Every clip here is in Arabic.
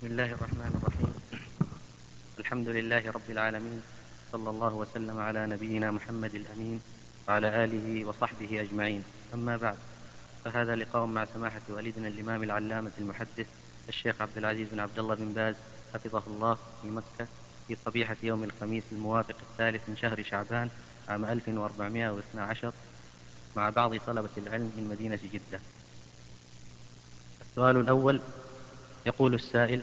بسم الله الرحمن الرحيم. الحمد لله رب العالمين صلى الله وسلم على نبينا محمد الأمين وعلى آله وصحبه أجمعين. أما بعد فهذا لقاء مع سماحة والدنا الإمام العلامة المحدث الشيخ عبد العزيز بن عبد الله بن باز حفظه الله في مكة في صبيحة يوم الخميس الموافق الثالث من شهر شعبان عام 1412 مع بعض طلبة العلم من مدينة جدة. السؤال الأول يقول السائل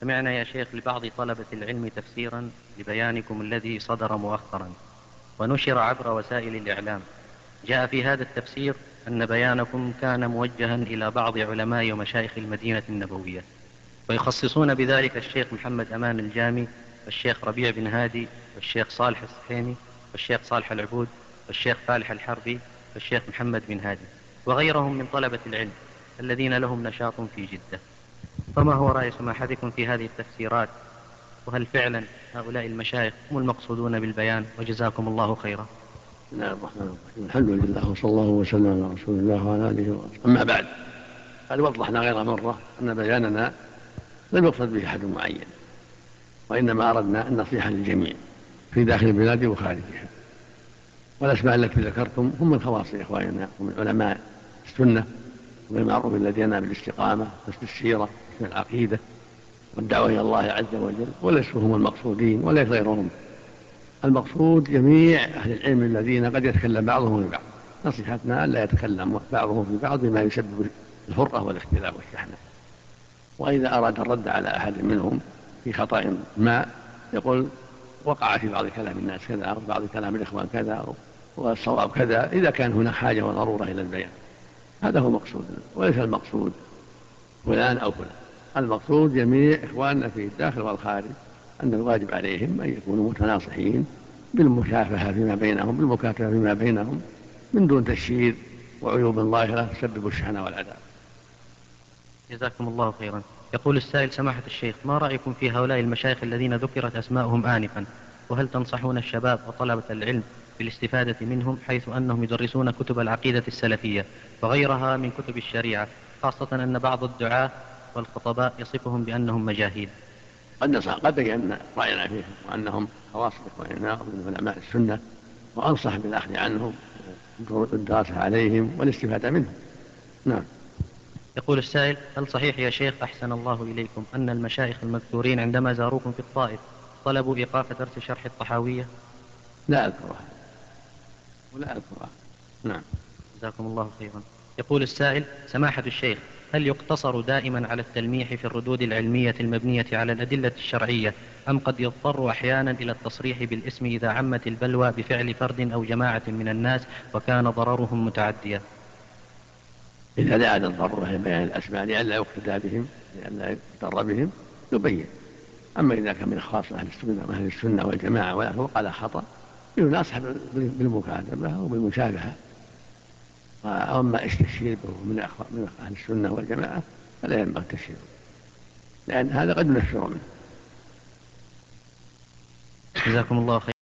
سمعنا يا شيخ لبعض طلبة العلم تفسيرا لبيانكم الذي صدر مؤخرا ونشر عبر وسائل الإعلام. جاء في هذا التفسير أن بيانكم كان موجها إلى بعض علماء ومشايخ المدينة النبوية ويخصصون بذلك الشيخ محمد أمان الجامي والشيخ ربيع بن هادي والشيخ صالح السحيمي والشيخ صالح العبود والشيخ فالح الحربي والشيخ محمد بن هادي وغيرهم من طلبة العلم الذين لهم نشاط في جدة. فما هو رأي سماحتكم في هذه التفسيرات؟ وهل فعلا هؤلاء المشايخ هم المقصودون بالبيان وجزاكم الله خيرا؟ بسم الله الرحمن الرحيم. الحمد لله وصلى الله وسلم على رسول الله وعلى آله وصحبه أما بعد قد وضحنا غير مرة أن بياننا لم يقصد به أحد معين وإنما أردنا النصيحه للجميع في داخل البلاد وخارجها. والأسماء التي ذكرتم هم من خواص اخواننا ومن علماء السنة وبالمعروف الذين بالاستقامه حسن السيرة حسن العقيدة والدعوة إلى الله عز وجل وليسوا هم المقصودين وليس غيرهم. المقصود جميع أهل العلم الذين قد يتكلم بعضهم في بعض نصيحتنا الا يتكلم بعضهم في بعض بما يسبب الفرقة والاختلاف والشحنة. وإذا أراد الرد على أحد منهم في خطأ ما يقول وقع في بعض كلام الناس كذا أو بعض كلام الإخوان كذا والصواب كذا إذا كان هناك حاجة وضرورة إلى البيان. هذا هو مقصود وليس المقصود فلان أو فلان. المقصود جميع إخواننا في الداخل والخارج أن الواجب عليهم أن يكونوا متناصحين بالمشافهة فيما بينهم بالمكاتبة فيما بينهم من دون تشهير وعيوب ظاهرة تسبب الشحنة والعذاب. جزاكم الله خيرا. يقول السائل سماحة الشيخ ما رأيكم في هؤلاء المشايخ الذين ذكرت أسماءهم آنفا؟ وهل تنصحون الشباب وطلبة العلم بالاستفادة منهم حيث أنهم يدرسون كتب العقيدة السلفية وغيرها من كتب الشريعة خاصة أن بعض الدعاة والخطباء يصفهم بأنهم مجاهيل. قد نصح قد بينا رأينا فيهم وأنهم خواص إخواننا ومن علماء السنة وأنصح بالأخذ عنهم والدراسة عليهم والاستفادة منهم. نعم. يقول السائل هل صحيح يا شيخ أحسن الله إليكم أن المشايخ المذكورين عندما زاروكم في الطائف طلبوا إيقاف درس شرح الطحاوية؟ لا أذكرها. ولا أذكرها نعم. جزاكم الله خيرا. يقول السائل سماحة الشيخ هل يقتصر دائما على التلميح في الردود العلمية المبنية على الأدلة الشرعية أم قد يضطر أحيانا إلى التصريح بالاسم إذا عمت البلوى بفعل فرد أو جماعة من الناس وكان ضررهم متعديا؟ إذا دعا الضرورة بيان الأسماء لئلا يقتدى بهم لئلا يضطر بهم يبين. أما إذا كان من خاص أهل السنة أهل السنة والجماعة ولا فوق على خطأ. يناصح بالمكاتبة وبالمشابهة وأما التشهير من من أهل السنة والجماعة فلا ينبغي التشهير لأن هذا قد ينفر منه. جزاكم الله خير